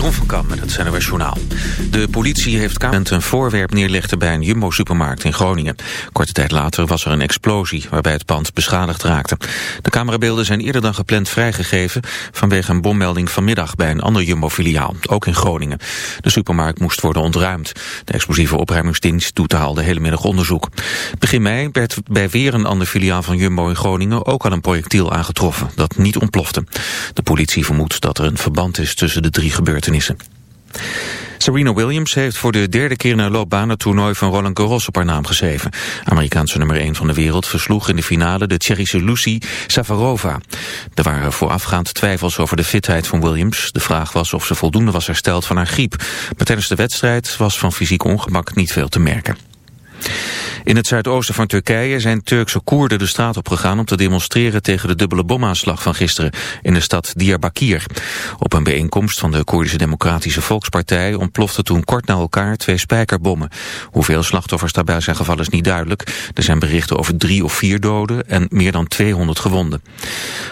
Van met het NOS Journaal. De politie heeft een voorwerp neerlegde bij een Jumbo-supermarkt in Groningen. Korte tijd later was er een explosie waarbij het pand beschadigd raakte. De camerabeelden zijn eerder dan gepland vrijgegeven... vanwege een bommelding vanmiddag bij een ander Jumbo-filiaal, ook in Groningen. De supermarkt moest worden ontruimd. De explosieve opruimingsdienst doet al de hele middag onderzoek. Begin mei werd bij weer een ander filiaal van Jumbo in Groningen... ook al een projectiel aangetroffen dat niet ontplofte. De politie vermoedt dat er een verband is tussen de drie gebeurtenissen. Serena Williams heeft voor de derde keer in haar loopbaan het toernooi van Roland Garros op haar naam geschreven. Amerikaanse nummer 1 van de wereld versloeg in de finale de Tsjechische Lucy Safarova. Er waren voorafgaand twijfels over de fitheid van Williams. De vraag was of ze voldoende was hersteld van haar griep. Maar tijdens de wedstrijd was van fysiek ongemak niet veel te merken. In het zuidoosten van Turkije zijn Turkse Koerden de straat opgegaan om te demonstreren tegen de dubbele bomaanslag van gisteren in de stad Diyarbakir. Op een bijeenkomst van de Koerdische Democratische Volkspartij ontplofte toen kort na elkaar twee spijkerbommen. Hoeveel slachtoffers daarbij zijn gevallen is niet duidelijk. Er zijn berichten over drie of vier doden en meer dan 200 gewonden.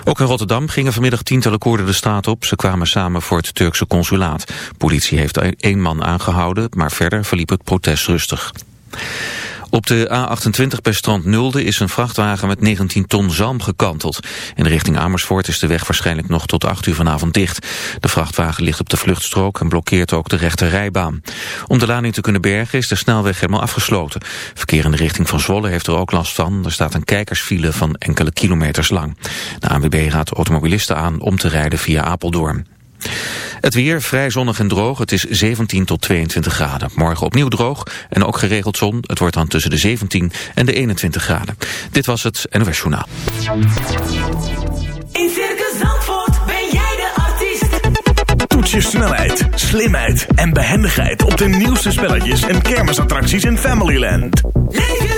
Ook in Rotterdam gingen vanmiddag tientallen Koerden de straat op. Ze kwamen samen voor het Turkse consulaat. Politie heeft één man aangehouden, maar verder verliep het protest rustig. Op de A28 bij Strand Nulde is een vrachtwagen met 19 ton zalm gekanteld. In richting Amersfoort is de weg waarschijnlijk nog tot 8 uur vanavond dicht. De vrachtwagen ligt op de vluchtstrook en blokkeert ook de rechte rijbaan. Om de lading te kunnen bergen is de snelweg helemaal afgesloten. Verkeer in de richting van Zwolle heeft er ook last van. Er staat een kijkersfile van enkele kilometers lang. De ANWB raadt automobilisten aan om te rijden via Apeldoorn. Het weer vrij zonnig en droog. Het is 17 tot 22 graden. Morgen opnieuw droog en ook geregeld zon. Het wordt dan tussen de 17 en de 21 graden. Dit was het NOS Journaal. In Circus Zandvoort ben jij de artiest. Toets je snelheid, slimheid en behendigheid op de nieuwste spelletjes en kermisattracties in Familyland. Leef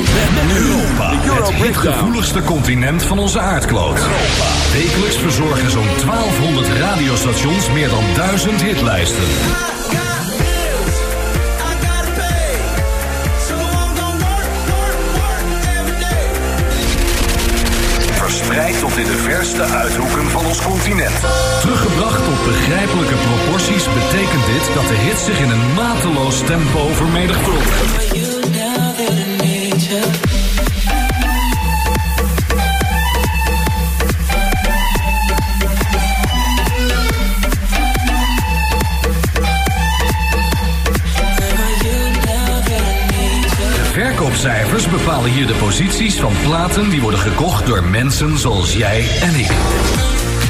Met Europa. De Euro Het Breakdown. gevoeligste continent van onze aardkloot. Wekelijks verzorgen zo'n 1200 radiostations meer dan 1000 hitlijsten. Verspreid tot in de verste uithoeken van ons continent. Teruggebracht tot begrijpelijke proporties betekent dit dat de hits zich in een mateloos tempo vermenigvuldigen. Verkoopcijfers bepalen hier de posities van platen die worden gekocht door mensen zoals jij en ik.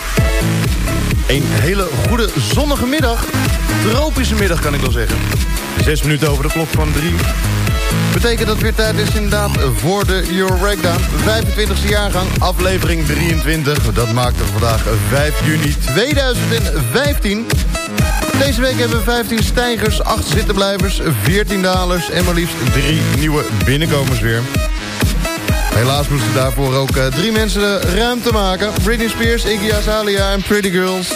Een hele goede zonnige middag. Tropische middag kan ik wel zeggen. Zes minuten over de klok van drie. Betekent dat weer tijd is inderdaad voor de Euro Breakdown. 25e jaargang, aflevering 23. Dat maakt er vandaag 5 juni 2015. Deze week hebben we 15 stijgers, 8 zittenblijvers, 14 dalers... en maar liefst 3 nieuwe binnenkomers weer. Helaas moesten daarvoor ook uh, drie mensen de ruimte maken. Britney Spears, Iggy Azalea en Pretty Girls.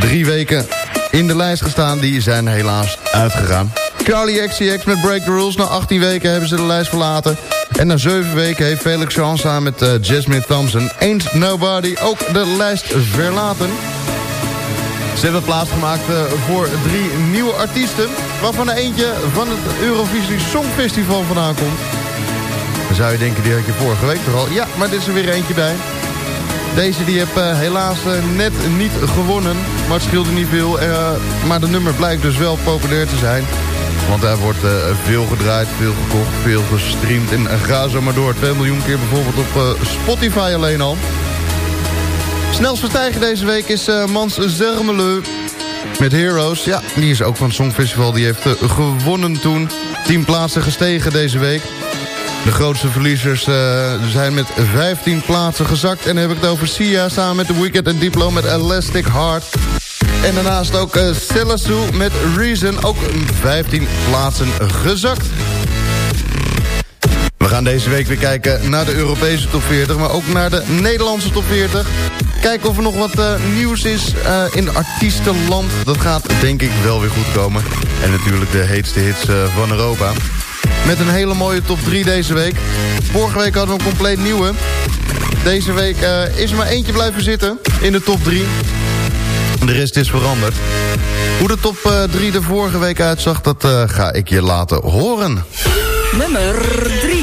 Drie weken in de lijst gestaan, die zijn helaas uitgegaan. Carly XCX met Break the Rules. Na 18 weken hebben ze de lijst verlaten. En na 7 weken heeft Felix Jean met uh, Jasmine Thompson... Ain't Nobody ook de lijst verlaten. Ze hebben plaatsgemaakt uh, voor drie nieuwe artiesten... waarvan er eentje van het Eurovisie Songfestival vandaan komt. Zou je denken, die had je vorige week toch al. Ja, maar dit is er weer eentje bij. Deze die heb uh, helaas uh, net niet gewonnen. Maar het scheelde niet veel. Uh, maar de nummer blijkt dus wel populair te zijn. Want daar wordt veel gedraaid, veel gekocht, veel gestreamd. En ga zo maar door. 2 miljoen keer bijvoorbeeld op Spotify alleen al. Snelst stijgen deze week is Mans Zermelo. Met Heroes. Ja, die is ook van het Songfestival. Die heeft gewonnen toen. 10 plaatsen gestegen deze week. De grootste verliezers uh, zijn met 15 plaatsen gezakt. En dan heb ik het over Sia samen met The Weeknd en Diplo met Elastic Heart. En daarnaast ook uh, met Reason, ook 15 plaatsen gezakt. We gaan deze week weer kijken naar de Europese top 40, maar ook naar de Nederlandse top 40. Kijken of er nog wat uh, nieuws is in artiestenland. Dat gaat denk ik wel weer goed komen. En natuurlijk de heetste hits van Europa. Met een hele mooie top 3 deze week. Vorige week hadden we een compleet nieuwe. Deze week uh, is er maar eentje blijven zitten in de top 3. De rest is veranderd. Hoe de top 3 uh, er vorige week uitzag, dat uh, ga ik je laten horen. Nummer 3.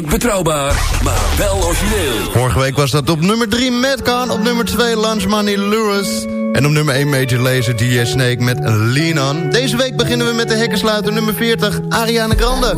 Niet betrouwbaar, maar wel origineel. Vorige week was dat op nummer 3 Madcon, op nummer 2 Lunch Money Lewis... en op nummer 1 Major Lazer DJ Snake met Lean On. Deze week beginnen we met de hekkensluiter nummer 40, Ariana Grande.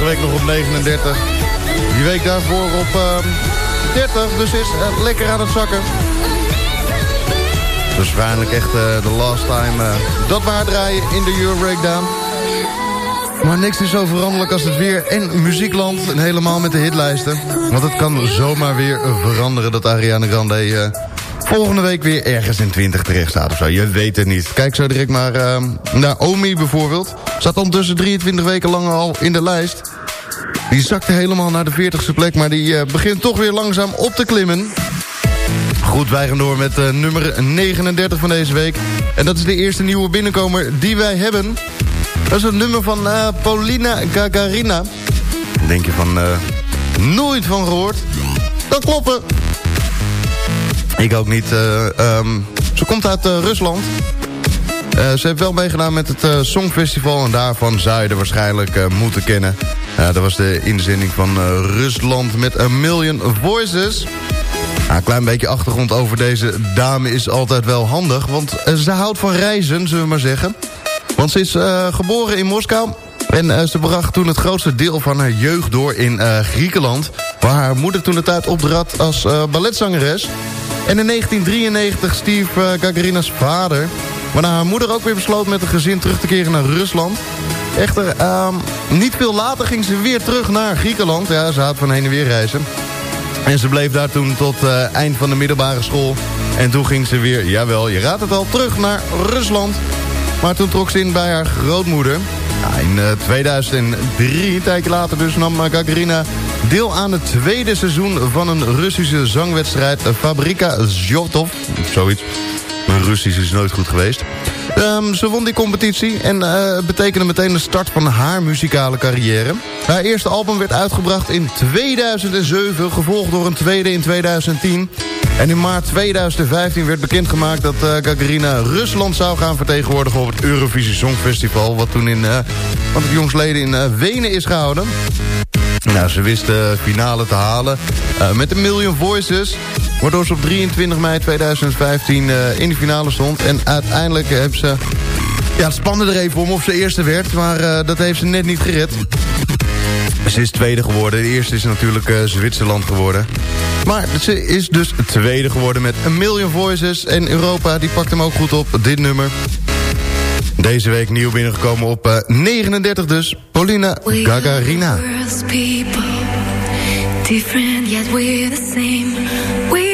Vorige week nog op 39. Die week daarvoor op 30. Dus is lekker aan het zakken. Waarschijnlijk echt de last time dat we haar draaien in de Euro Breakdown. Maar niks is zo veranderlijk als het weer en muziekland. En helemaal met de hitlijsten. Want het kan zomaar weer veranderen dat Ariana Grande... Uh, volgende week weer ergens in 20 terecht staat of zo. Je weet het niet. Kijk zo direct maar uh, naar Omi bijvoorbeeld. Staat ondertussen 23 weken lang al in de lijst. Die zakte helemaal naar de 40ste plek. Maar die uh, begint toch weer langzaam op te klimmen. Goed, wij gaan door met uh, nummer 39 van deze week. En dat is de eerste nieuwe binnenkomer die wij hebben. Dat is een nummer van uh, Paulina Gagarina. Denk je van, nooit van gehoord? Dat kloppen. Ik ook niet. Um, ze komt uit Rusland. ze heeft wel meegedaan met het Songfestival... en daarvan zou je er waarschijnlijk moeten kennen. Dat was de inzending van Rusland met A Million Voices... een klein beetje achtergrond over deze dame is altijd wel handig... want ze houdt van reizen, zullen we maar zeggen... Want ze is uh, geboren in Moskou. En ze bracht toen het grootste deel van haar jeugd door in Griekenland. Waar haar moeder toen de tijd opdraad als balletzangeres. En in 1993 stierf Gagarina's vader. Waarna haar moeder ook weer besloot met een gezin terug te keren naar Rusland. Echter, ehm, niet veel later ging ze weer terug naar Griekenland. Ja, ze had van heen en weer reizen. En ze bleef daar toen tot eind van de middelbare school. En toen ging ze weer, jawel, je raadt het al, terug naar Rusland. Maar toen trok ze in bij haar grootmoeder. In 2003, eh, een tijdje later dus, nam Gagarina deel aan het tweede seizoen van een Russische zangwedstrijd Fabrika Zjotov. Zoiets. Russisch is nooit goed geweest. Um, ze won die competitie en uh, betekende meteen de start van haar muzikale carrière. Haar eerste album werd uitgebracht in 2007, gevolgd door een tweede in 2010. En in maart 2015 werd bekendgemaakt dat uh, Gagarina Rusland zou gaan vertegenwoordigen op het Eurovisie Songfestival. Wat toen in, uh, wat het jongsleden in Wenen is gehouden. Nou, ze wist de finale te halen met een Million Voices. Waardoor ze op 23 mei 2015 in de finale stond. En uiteindelijk hebben ze... Ja, het spande er even om of ze eerste werd. Maar dat heeft ze net niet gered. Ze is tweede geworden. De eerste is natuurlijk uh, Zwitserland geworden. Maar ze is dus tweede geworden met A Million Voices. En Europa die pakt hem ook goed op, dit nummer. Deze week nieuw binnengekomen op uh, 39 dus. Paulina Gagarina. Different yet we're the same. We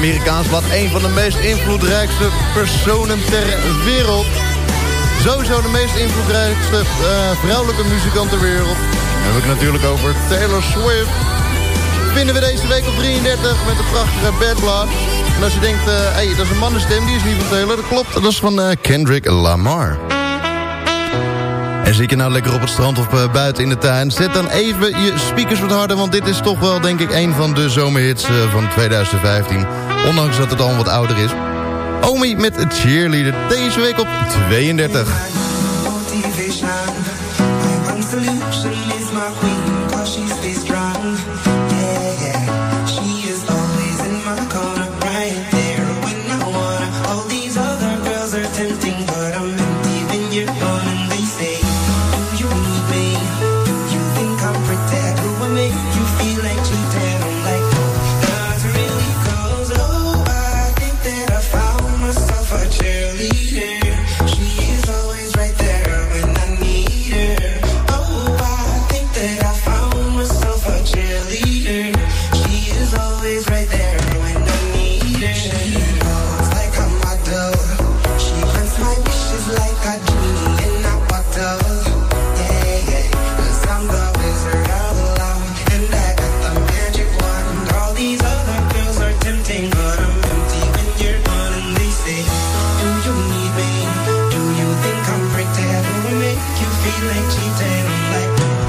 Amerikaans wat een van de meest invloedrijkste personen ter wereld. Sowieso de meest invloedrijkste eh, vrouwelijke muzikant ter wereld. Dan heb ik natuurlijk over Taylor Swift. Vinden we deze week op 33 met de prachtige Bad Blood. En als je denkt, hé, hey, dat is een mannenstem, die is niet van Taylor. Dat klopt, dat is van eh, Kendrick Lamar. En zit je nou lekker op het strand of buiten in de tuin... zet dan even je speakers wat harder, want dit is toch wel, denk ik... een van de zomerhits van 2015. Ondanks dat het al wat ouder is. Omi met Cheerleader, deze week op 32. you need me? Do you think I'm pretend? Make you feel like cheating? Like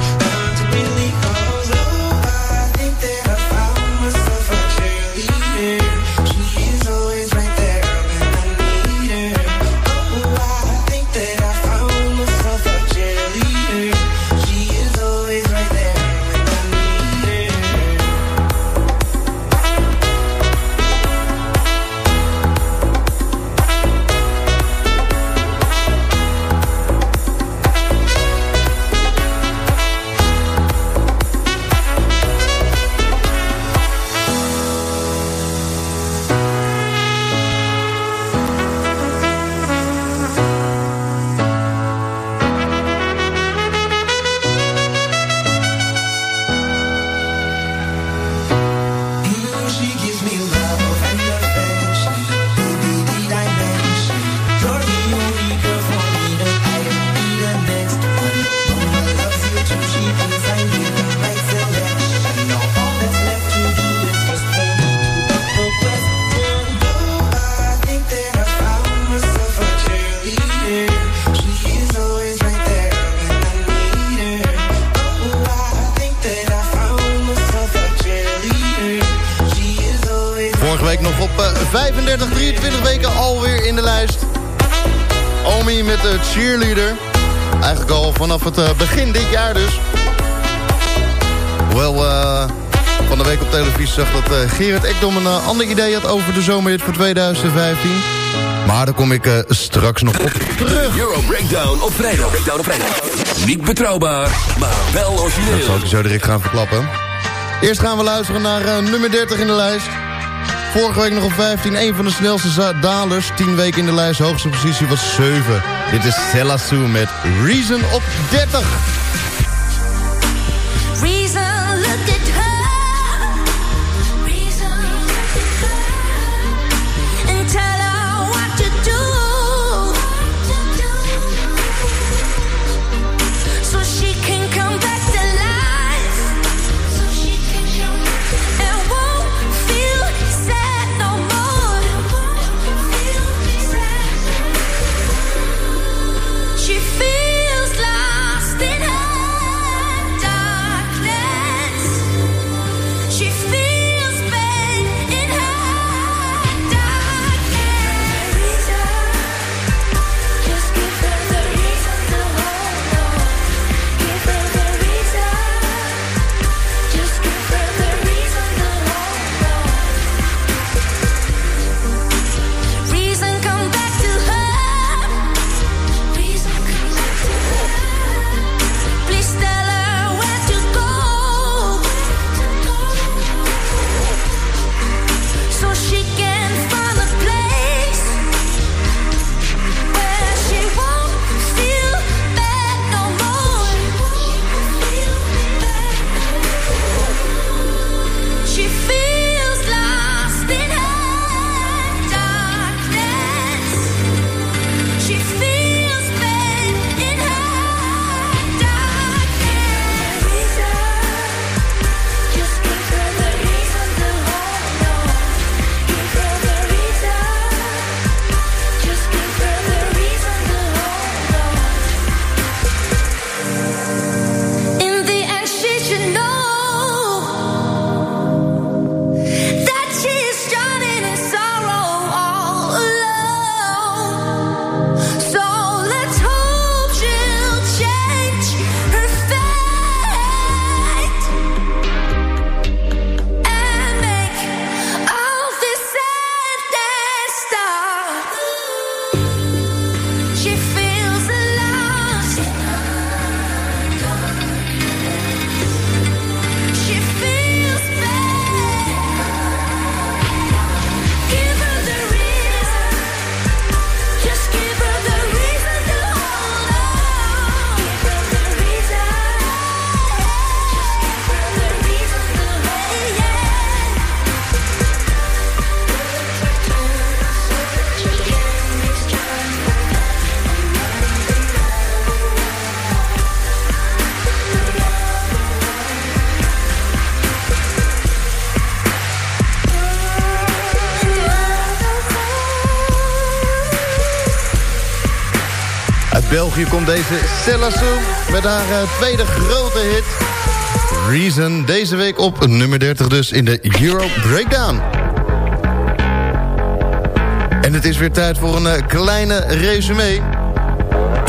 Gerard Ekdom een eh, ander idee had over de zomerhit voor 2015. Maar daar kom ik eh, straks nog op terug. Euro Breakdown op vrijdag. Breakdown op vrijdag. Niet betrouwbaar, maar wel Dat zal origineel. ik je zo direct gaan verklappen. Eerst gaan we luisteren naar eh, nummer 30 in de lijst. Vorige week nog op 15, een van de snelste dalers. 10 weken in de lijst, hoogste positie was 7. Dit is Selassou met Reason op 30. Reason, look at België komt deze Selassou met haar eh, tweede grote hit. Reason, deze week op nummer 30 dus in de Euro Breakdown. En het is weer tijd voor een eh, kleine resume.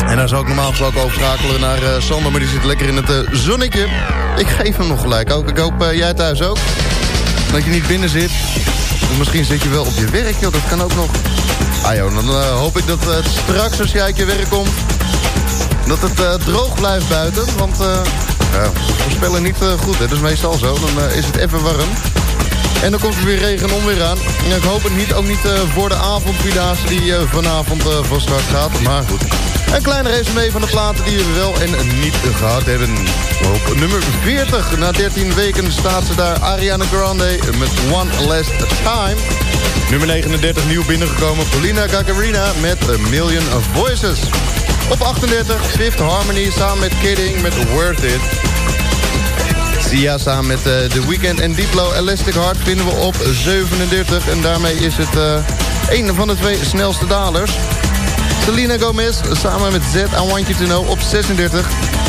En daar zou ik normaal gesproken overschakelen naar eh, Sander, maar die zit lekker in het zonnetje. Ik geef hem nog gelijk ook. Ik hoop jij thuis ook. Dat je niet binnen zit. Misschien zit je wel op je werk, joh. Dat kan ook nog. Ah joh, dan hoop ik dat straks als jij uit je werk komt... dat het eh, droog blijft buiten. Want eh ja, we voorspellen niet eh, goed, hè. dat is meestal zo. Dan is het even warm. En dan komt er weer regen en onweer aan. En ik hoop het niet, ook niet voor de avondvierdaagse die vanavond van start gaat. Maar goed. Een kleine resume van de platen die we wel en niet gehad hebben. Op nummer 40, na 13 weken staat ze daar. Ariana Grande met One Last Time. Nummer 39 nieuw binnengekomen. Paulina Gagarina met A Million Voices. Op 38 Fifth Harmony samen met Kidding met Worth It. Sia samen met eh, The Weeknd en Diplo Elastic Heart vinden we op 37. En daarmee is het eh een van de twee snelste dalers. Selena Gomez samen met Z I Want You To Know op 36.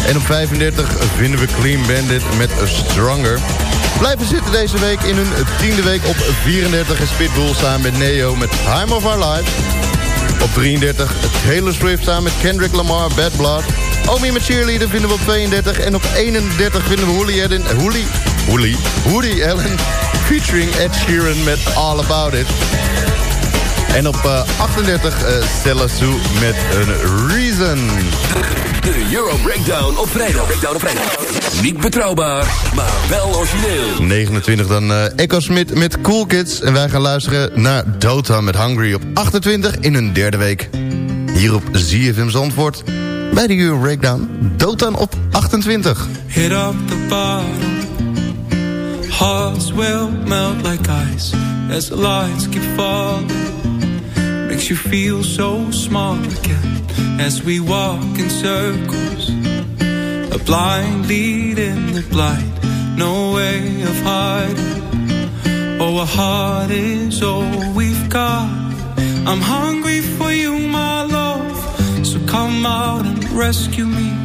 En op 35 vinden we Clean Bandit met Stronger. Blijven zitten deze week in hun tiende week op 34 is Pitbull samen met Neo met Time of Our Life. Op 33 Taylor Swift samen met Kendrick Lamar, Bad Blood. Omi met Cheerleader vinden we op 32. En op 31 vinden we Woody Allen, Woody, Woody, Woody Allen featuring Ed Sheeran met All About It. En op uh, 38 uh, Stella Sue met een Reason. De Euro Breakdown op vrijdag. Breakdown op vrijdag. Niet betrouwbaar, maar wel origineel. 29 dan uh, Echo Smith met Cool Kids. En wij gaan luisteren naar Dota met Hungry op 28 in hun derde week. Hier op ZFM Zandvoort. Bij de Euro Breakdown. Dota op 28. Hit up the bottom. Hearts will melt like ice. As the lights keep falling. Makes you feel so small again. As we walk in circles. A blind lead in the blind. No way of hiding. Oh, a heart is all we've got. I'm hungry for you, my love. So come out and rescue me.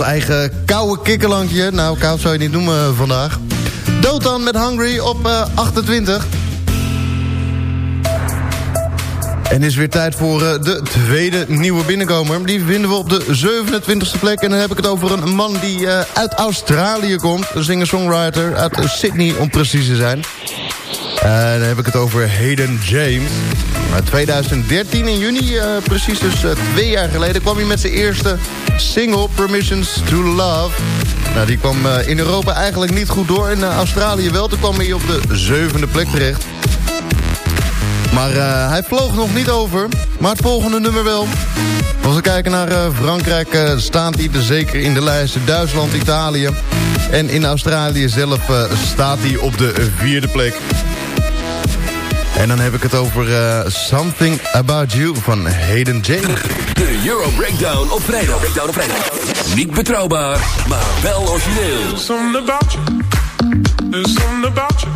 eigen koude kikkerlankje. Nou, koud zou je niet noemen eh, vandaag. Dotan met Hungry op eh, 28. En is weer tijd voor eh, de tweede nieuwe binnenkomer. Die vinden we op de 27e plek. En dan heb ik het over een man die eh, uit Australië komt. Een singer-songwriter uit eh, Sydney om precies te zijn. En dan heb ik het over Hayden James. Maar 2013 in juni, eh, precies dus eh, twee jaar geleden... kwam hij met zijn eerste single Permissions to Love. Nou, die kwam eh, in Europa eigenlijk niet goed door. In eh, Australië wel, toen kwam hij op de zevende plek terecht. Maar eh, hij vloog nog niet over. Maar het volgende nummer wel. Als we kijken naar Frankrijk eh, staat hij er zeker in de lijsten. Duitsland, Italië. En in Australië zelf staat hij op de vierde plek. En dan heb ik het over Something About You van Hayden James. De Euro Breakdown op vrijdag. Breakdown op vrijdag. Niet betrouwbaar, maar wel origineel. There's something about you. There's something about you.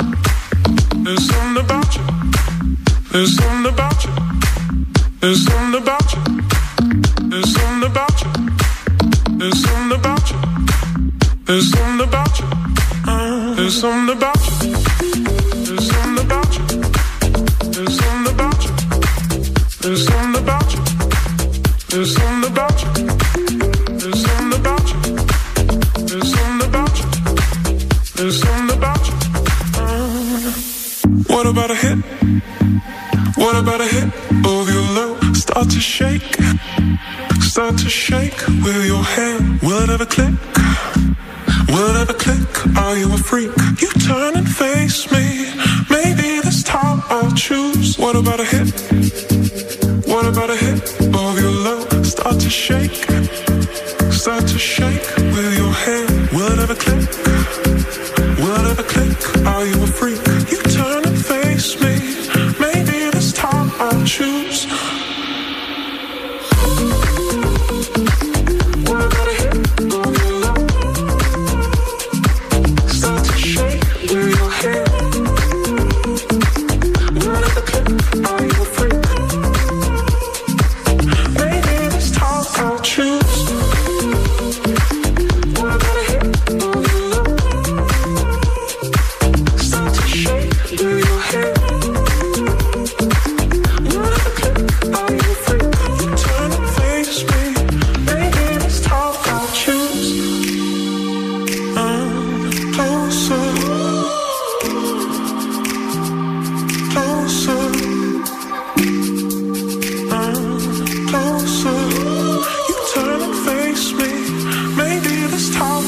There's something about you. There's something about you. There's something about you. There's something about you. There's something there's you.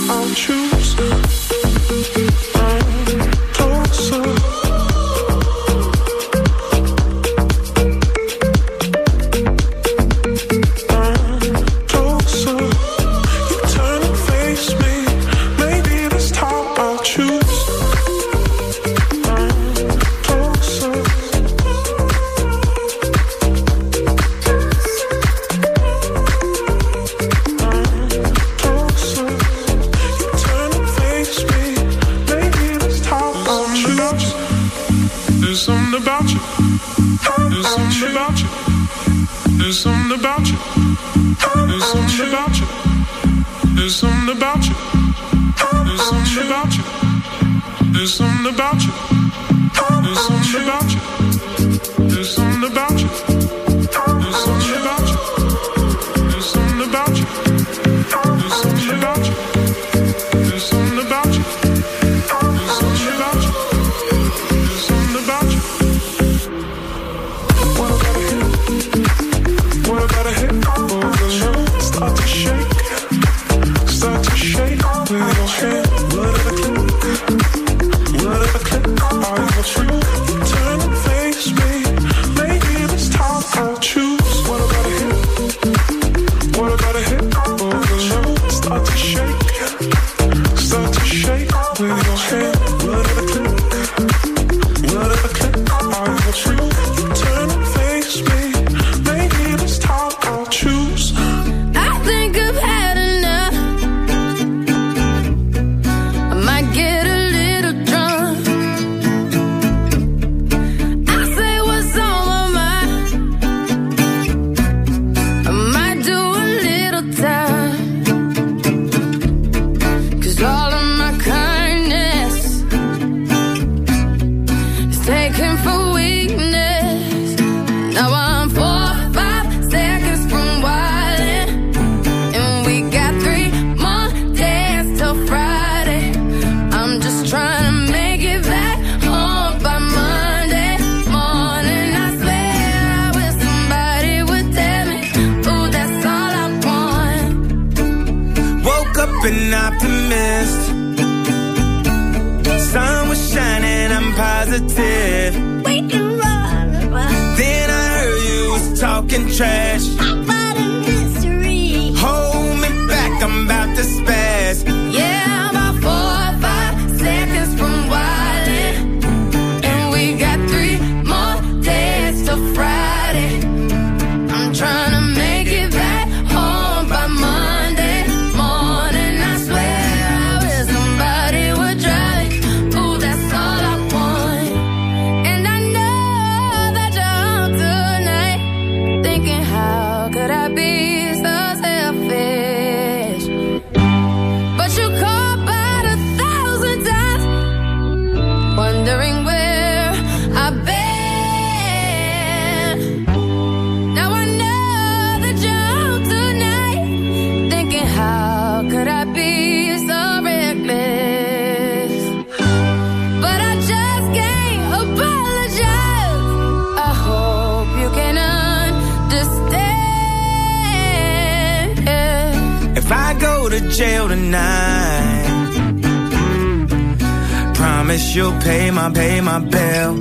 I'll choose. Jail tonight. Promise you'll pay my, pay my bill.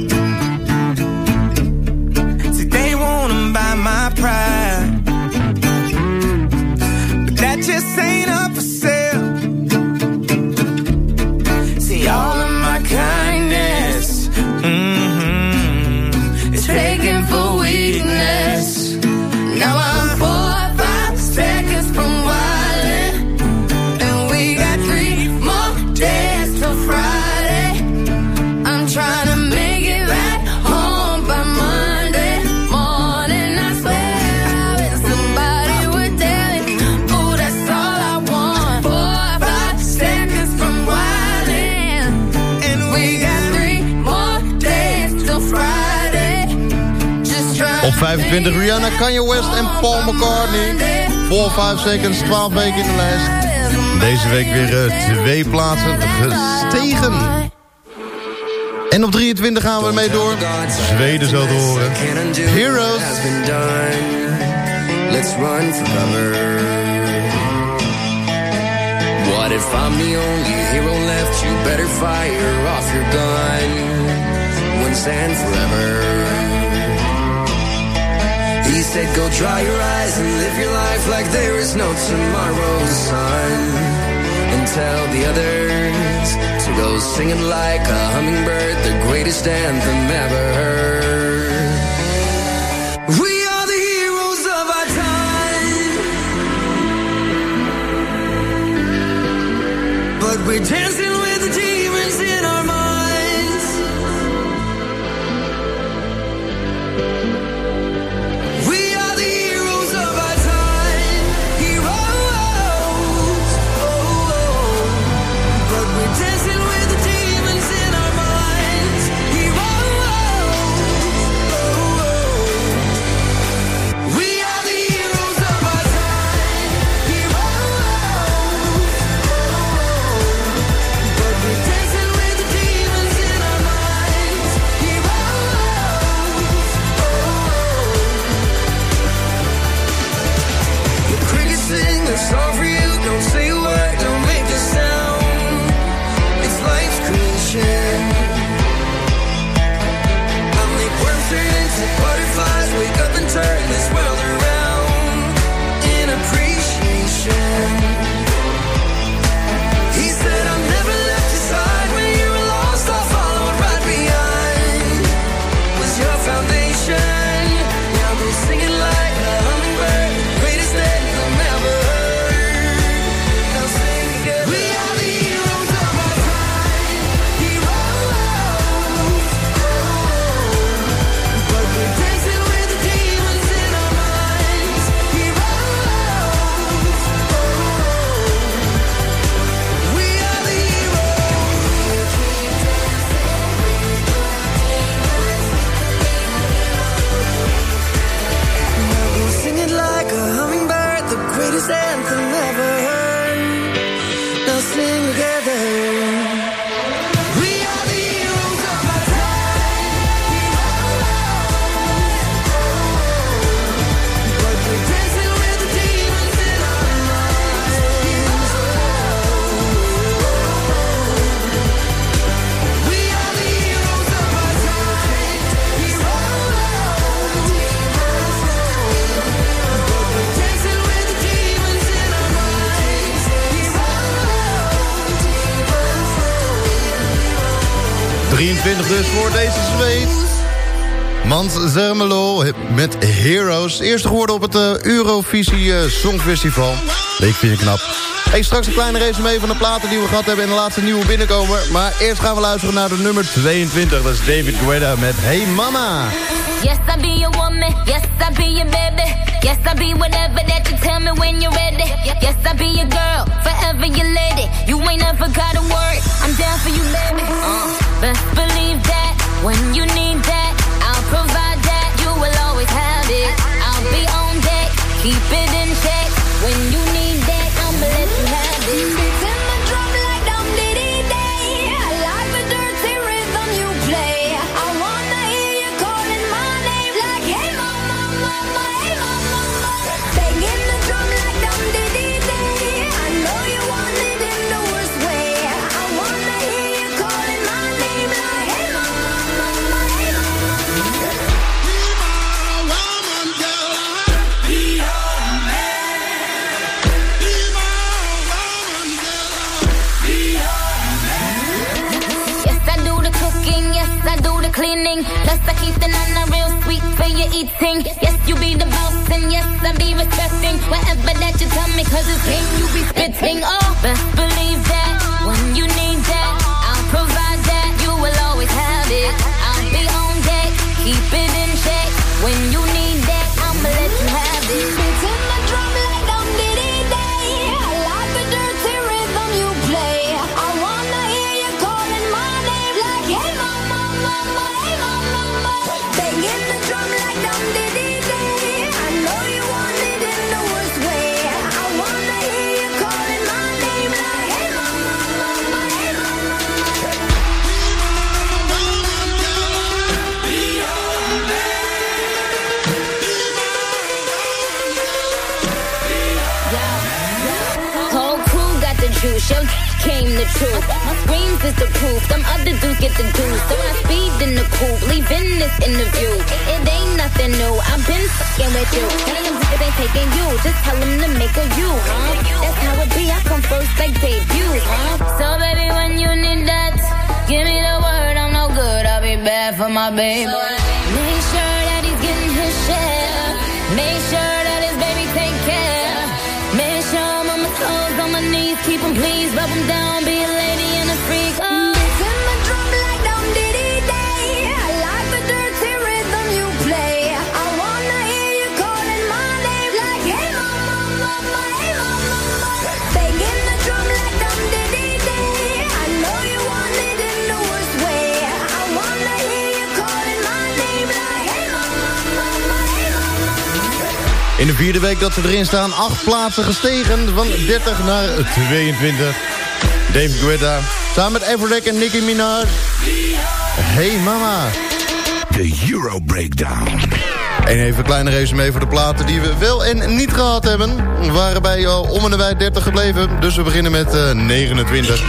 See, they wanna buy my pride. 25 Rihanna, Kanye West en Paul McCartney. Voor 5 seconds, 12 weken in de lijst. Deze week weer eh, twee plaatsen gestegen. En op 23 gaan we ermee door. Zweden zo horen. Heroes. Let's run for cover. What if I'm the only hero left? You better fire off your gun and forever. Said, Go dry your eyes and live your life like there is no tomorrow, son. And tell the others to go singing like a hummingbird, the greatest anthem ever heard. We are the heroes of our time. But we're dancing 23 dus voor deze zweet. Mans Zermelo met Heroes. Eerste geworden op het eh, Eurovisie eh, Songfestival. Ik vind je knap. Hey, straks een kleine resume van de platen die we gehad hebben... en de laatste nieuwe binnenkomer. Maar eerst gaan we luisteren naar de nummer 22. Dat is David Guetta met Hey Mama. Yes, I be your woman. Yes, I be your baby. Yes, I'll be whatever that you tell me when you're ready. Yes, I'll be your girl, forever your lady. You ain't never gotta worry. I'm down for you, baby. Uh, best believe that when you need that, I'll provide that. You will always have it. I'll be on deck, keep it in check. When you need eating. Yes, you be the boss, and yes, I be respecting whatever that you tell me, cause it's game you be spitting. Oh, best believe that when you need that, I'll provide that. You will always have it. Proof, them other dudes get the deuce. So I speed in the coupe, leaving this interview. It ain't nothing new, I've been fucking with you. Tell them niggas ain't taking you, just tell them to make a you, huh? That's how it be, I come first like debut, huh? So baby, when you need that, give me the word, I'm no good, I'll be bad for my baby. Make sure that he's getting his share. Make sure that his baby take care. Make sure I'm on my toes, on my knees, keep 'em please, rub 'em down, be a lady In de vierde week dat ze erin staan, acht plaatsen gestegen. Van 30 naar 22. David Guetta, samen met Everdeck en Nicki Minaj. Hey mama. De Euro Breakdown. En even een kleine resume voor de platen die we wel en niet gehad hebben. We waren bij al om en nabij 30 gebleven. Dus we beginnen met eh, 29.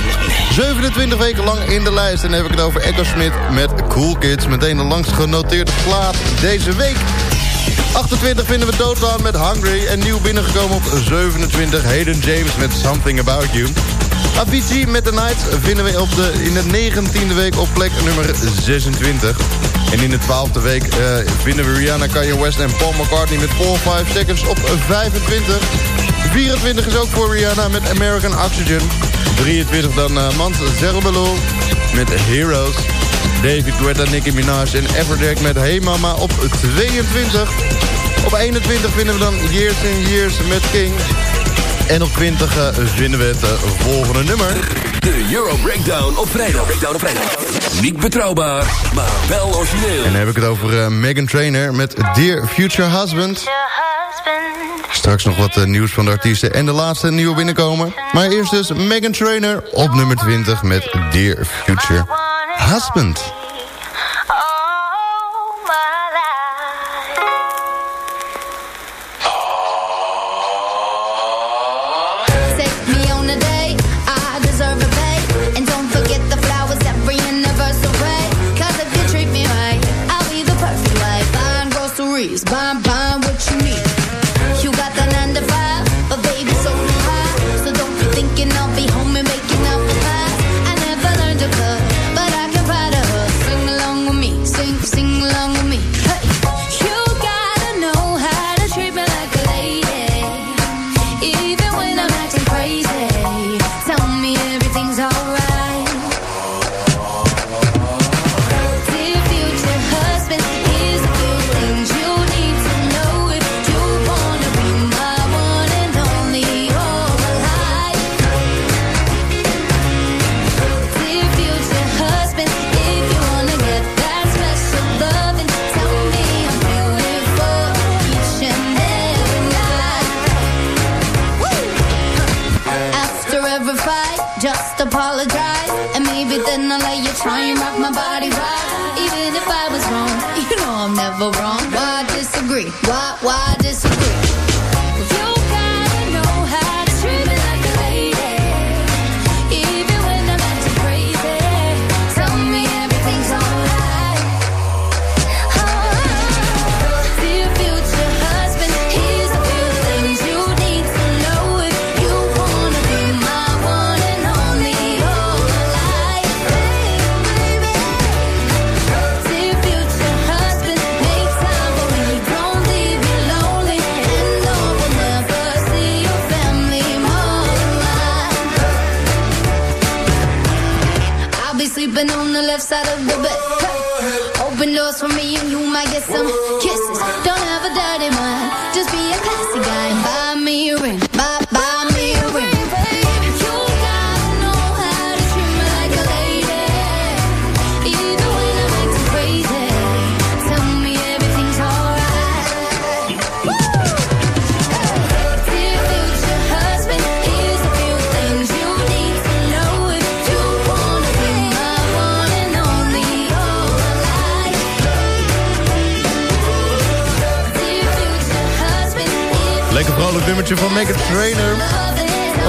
27 weken lang in de lijst. En dan heb ik het over Echo Smith met Cool Kids. Meteen de langst genoteerde plaat deze week. 28 vinden we Doodlaan met Hungry. En nieuw binnengekomen op 27 Hayden James met Something About You. Avicii met The Nights vinden we op de, in de 19e week op plek nummer 26. En in de 12e week eh, vinden we Rihanna, Kanye West en Paul McCartney met 4 5 Seconds op 25. 24 is ook voor Rihanna met American Oxygen. 23 dan uh, Mans Zerbelo met Heroes. David Guetta, Nicki Minaj en Everdeck met Hey Mama op 22. Op 21 vinden we dan Years and Years met King. En op 20 eh, vinden we het eh, volgende nummer. De Euro Breakdown op vrijdag. Breakdown op vrijdag. Niet betrouwbaar, maar wel origineel. En dan heb ik het over eh, Megan Trainor met Dear Future Husband. Straks nog wat nieuws van de artiesten en de laatste nieuwe binnenkomen. Maar eerst dus Megan Trainor op nummer 20 met Dear Future Husband.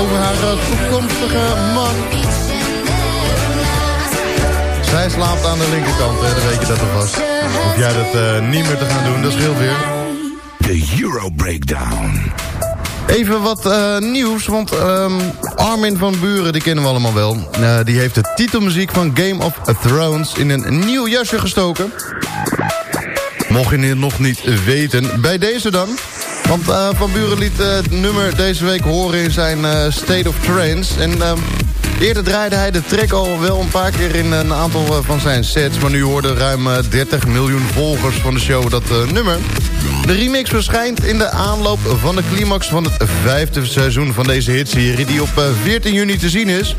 Over haar eh, toekomstige man. Zij slaapt aan de linkerkant, hè, dan weet je dat alvast. Hoef jij dat eh, niet meer te gaan doen, dat scheelt weer. De Euro Breakdown. Even wat eh, nieuws, want ehm, Armin van Buren, die kennen we allemaal wel. Die heeft de titelmuziek van Game of Thrones in een nieuw jasje gestoken. Mocht je het nog niet weten, bij deze dan. Want eh, Van Buren liet eh, het nummer deze week horen in zijn eh, State of Trance. En ehm, eerder draaide hij de track al wel een paar keer in een aantal van zijn sets. Maar nu hoorden ruim eh, 30 miljoen volgers van de show dat nummer. De remix verschijnt in de aanloop van de climax van het vijfde seizoen van deze hitserie... die op eh, 14 juni te zien is.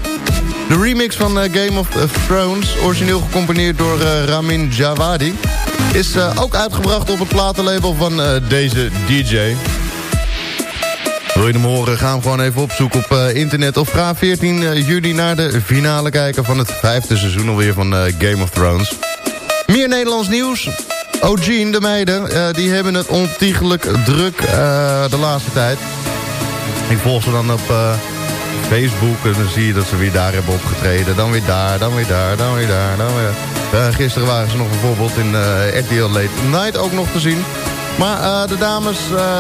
De remix van eh, Game of Thrones, origineel gecomponeerd door eh, Ramin Djawadi... is eh, ook uitgebracht op het platenlabel van eh, deze DJ. Wil je hem horen, ga hem gewoon even opzoeken op eh, internet... of ga 14 juli naar de finale kijken van het vijfde seizoen alweer van eh, Game of Thrones. Meer Nederlands nieuws. O'Gene, de meiden, eh, die hebben het ontiegelijk druk eh, de laatste tijd. Ik volg ze dan op eh, Facebook en dan zie je dat ze weer daar hebben opgetreden. Dan weer daar, dan weer daar, dan weer daar, dan weer daar. Eh, gisteren waren ze nog bijvoorbeeld in eh RTL Late Night ook nog te zien. Maar eh, de dames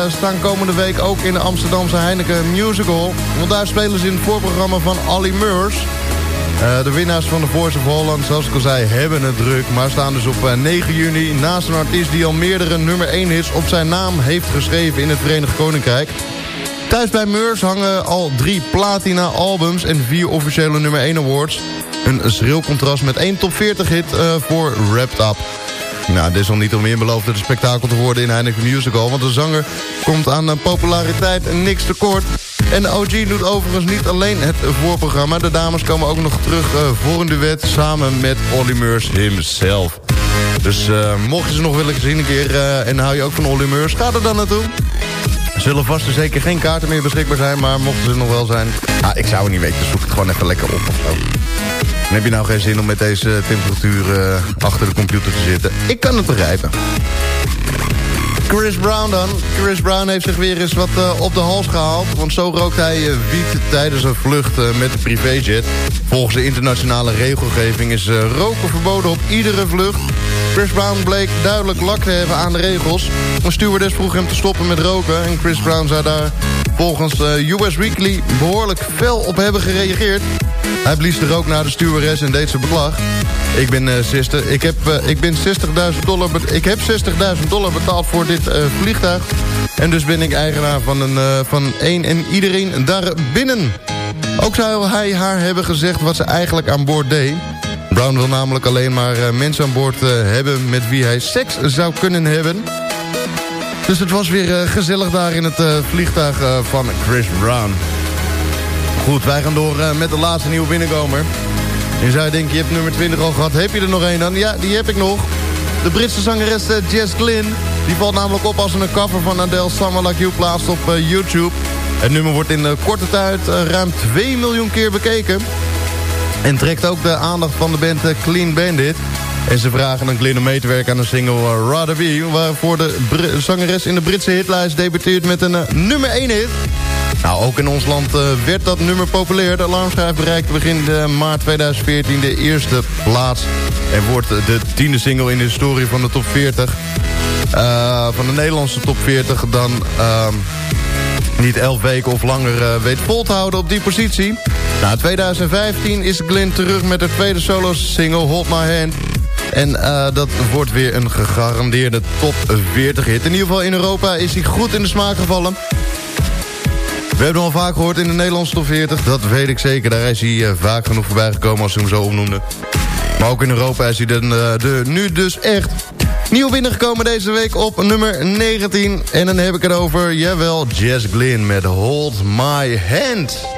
staan komende week ook in de Amsterdamse Heineken Musical. Want daar spelen ze in het voorprogramma van Ali Meurs. De winnaars van de Voice of Holland, zoals ik al zei, hebben het druk. Maar staan dus op eh, 9 juni naast een artiest die al meerdere nummer 1 hits op zijn naam heeft geschreven in het Verenigd Koninkrijk. Thuis bij Meurs hangen al drie platina-albums en vier officiële nummer 1 awards. Een schril contrast met één top 40 hit eh, voor Wrapped Up. Nou, desalniettemin belooft het een spektakel te worden in Heineken Musical... want de zanger komt aan populariteit niks tekort. En de OG doet overigens niet alleen het voorprogramma. De dames komen ook nog terug eh, voor een duet samen met Olly Meurs himself. Dus eh, mocht je ze nog willen zien een keer en hou je ook van Olly Meurs... ga er dan naartoe. Er zullen vast en zeker geen kaarten meer beschikbaar zijn... maar mochten ze nog wel zijn... Ah, ik zou het niet weten, zoek het gewoon even lekker op of zo. Dan heb je nou geen zin om met deze temperatuur eh, achter de computer te zitten. Ik kan het begrijpen. Chris Brown dan. Chris Brown heeft zich weer eens wat eh, op de hals gehaald. Want zo rookt hij eh, wiet tijdens een vlucht eh, met de privéjet. Volgens de internationale regelgeving is roken verboden op iedere vlucht. Chris Brown bleek duidelijk lak te hebben aan de regels. Een stewardess vroeg hem te stoppen met roken. En Chris Brown zou daar volgens eh, US Weekly behoorlijk fel op hebben gereageerd. Hij blies de rook naar de stewardess en deed zijn beklag. Ik ben, 60, ik heb, eh, ik ben 60.000 dollar, ik heb 60.000 dollar betaald voor dit vliegtuig. En dus ben ik eigenaar van, een, van één en iedereen daar binnen. Ook zou hij haar hebben gezegd wat ze eigenlijk aan boord deed. Brown wil namelijk alleen maar mensen aan boord hebben met wie hij seks zou kunnen hebben. Dus het was weer eh, gezellig daar in het eh, vliegtuig eh, van Chris Brown. Goed, wij gaan door met de laatste nieuwe binnenkomer. Je zou denken, je hebt nummer 20 al gehad. Heb je er nog één dan? Ja, die heb ik nog. De Britse zangeres Jess Glynn. Die valt namelijk op als een cover van Adele Summer Like You plaatst op YouTube. Het nummer wordt in korte tijd ruim 2 miljoen keer bekeken. En trekt ook de aandacht van de band Clean Bandit. En ze vragen dan Glynn om mee te werken aan de single eh, Rather Be... waarvoor de zangeres in de Britse hitlijst debuteert met een eh, nummer 1 hit. Nou, ook in ons land eh, werd dat nummer populair. De alarmschijf bereikte begin maart 2014 de eerste plaats. En wordt de tiende single in de historie van de top 40. eh, van de Nederlandse top 40 dan... ehm, niet elf weken of langer weet vol te houden op die positie. Na 2015 is Glenn terug met haar tweede solo-single Hold My Hand. En eh, dat wordt weer een gegarandeerde top 40 hit. In ieder geval in Europa is hij goed in de smaak gevallen. We hebben hem al vaak gehoord in de Nederlandse top 40. Dat weet ik zeker. Daar is hij eh, vaak genoeg voorbij gekomen als we hem zo opnoemde. Maar ook in Europa is hij dan, eh, de, nu dus echt nieuw binnengekomen deze week op nummer 19. En dan heb ik het over, jawel, Jess Glynn met Hold My Hand.